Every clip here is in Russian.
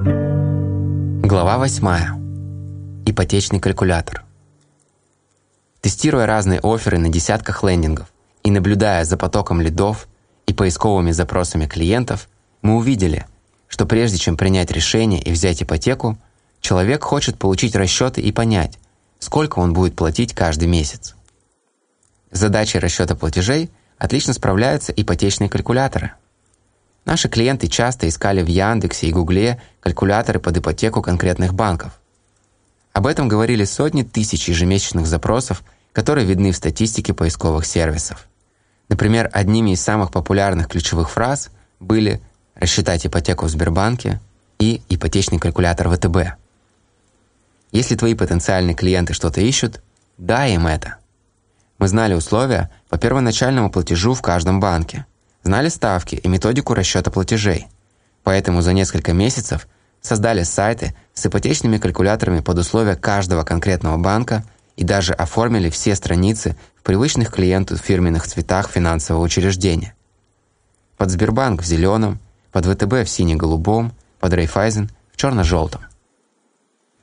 Глава 8. Ипотечный калькулятор. Тестируя разные оферы на десятках лендингов и наблюдая за потоком лидов и поисковыми запросами клиентов, мы увидели, что прежде чем принять решение и взять ипотеку, человек хочет получить расчеты и понять, сколько он будет платить каждый месяц. С задачей расчета платежей отлично справляются ипотечные калькуляторы. Наши клиенты часто искали в Яндексе и Гугле калькуляторы под ипотеку конкретных банков. Об этом говорили сотни тысяч ежемесячных запросов, которые видны в статистике поисковых сервисов. Например, одними из самых популярных ключевых фраз были «рассчитать ипотеку в Сбербанке» и «ипотечный калькулятор ВТБ». Если твои потенциальные клиенты что-то ищут, дай им это. Мы знали условия по первоначальному платежу в каждом банке, знали ставки и методику расчета платежей. Поэтому за несколько месяцев создали сайты с ипотечными калькуляторами под условия каждого конкретного банка и даже оформили все страницы в привычных клиенту фирменных цветах финансового учреждения. Под Сбербанк в зеленом, под ВТБ в сине-голубом, под Райфайзен в черно-желтом.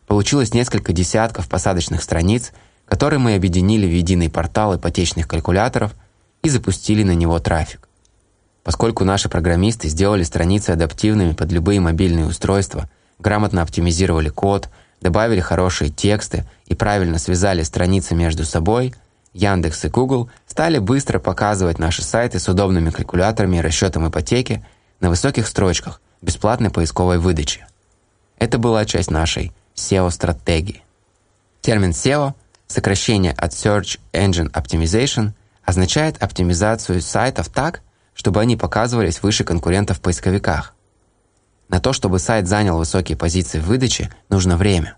Получилось несколько десятков посадочных страниц – который мы объединили в единый портал ипотечных калькуляторов и запустили на него трафик. Поскольку наши программисты сделали страницы адаптивными под любые мобильные устройства, грамотно оптимизировали код, добавили хорошие тексты и правильно связали страницы между собой, Яндекс и Google стали быстро показывать наши сайты с удобными калькуляторами и расчетом ипотеки на высоких строчках бесплатной поисковой выдачи. Это была часть нашей SEO-стратегии. Термин SEO – Сокращение от Search Engine Optimization означает оптимизацию сайтов так, чтобы они показывались выше конкурентов в поисковиках. На то, чтобы сайт занял высокие позиции в выдаче, нужно время.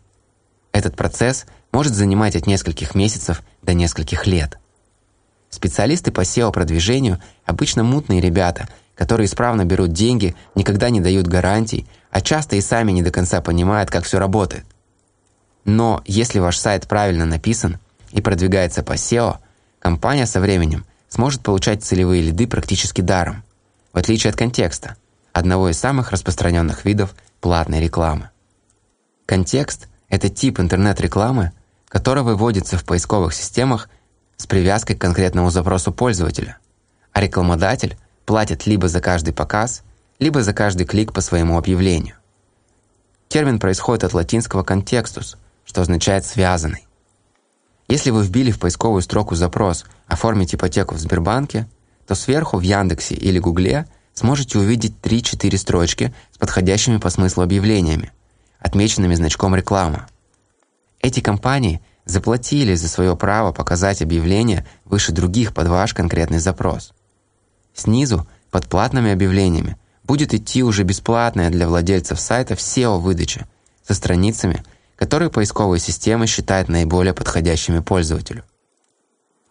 Этот процесс может занимать от нескольких месяцев до нескольких лет. Специалисты по SEO-продвижению обычно мутные ребята, которые исправно берут деньги, никогда не дают гарантий, а часто и сами не до конца понимают, как все работает. Но если ваш сайт правильно написан и продвигается по SEO, компания со временем сможет получать целевые лиды практически даром, в отличие от контекста, одного из самых распространенных видов платной рекламы. Контекст – это тип интернет-рекламы, который выводится в поисковых системах с привязкой к конкретному запросу пользователя, а рекламодатель платит либо за каждый показ, либо за каждый клик по своему объявлению. Термин происходит от латинского «контекстус», что означает «связанный». Если вы вбили в поисковую строку запрос «Оформить ипотеку в Сбербанке», то сверху в Яндексе или Гугле сможете увидеть 3-4 строчки с подходящими по смыслу объявлениями, отмеченными значком «Реклама». Эти компании заплатили за свое право показать объявление выше других под ваш конкретный запрос. Снизу, под платными объявлениями, будет идти уже бесплатная для владельцев сайтов SEO-выдача со страницами – которые поисковые системы считают наиболее подходящими пользователю.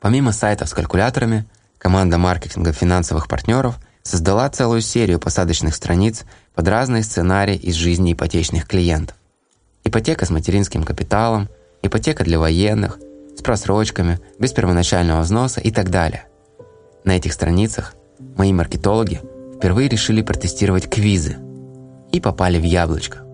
Помимо сайтов с калькуляторами, команда маркетинга финансовых партнеров создала целую серию посадочных страниц под разные сценарии из жизни ипотечных клиентов. Ипотека с материнским капиталом, ипотека для военных, с просрочками, без первоначального взноса и так далее. На этих страницах мои маркетологи впервые решили протестировать квизы и попали в яблочко.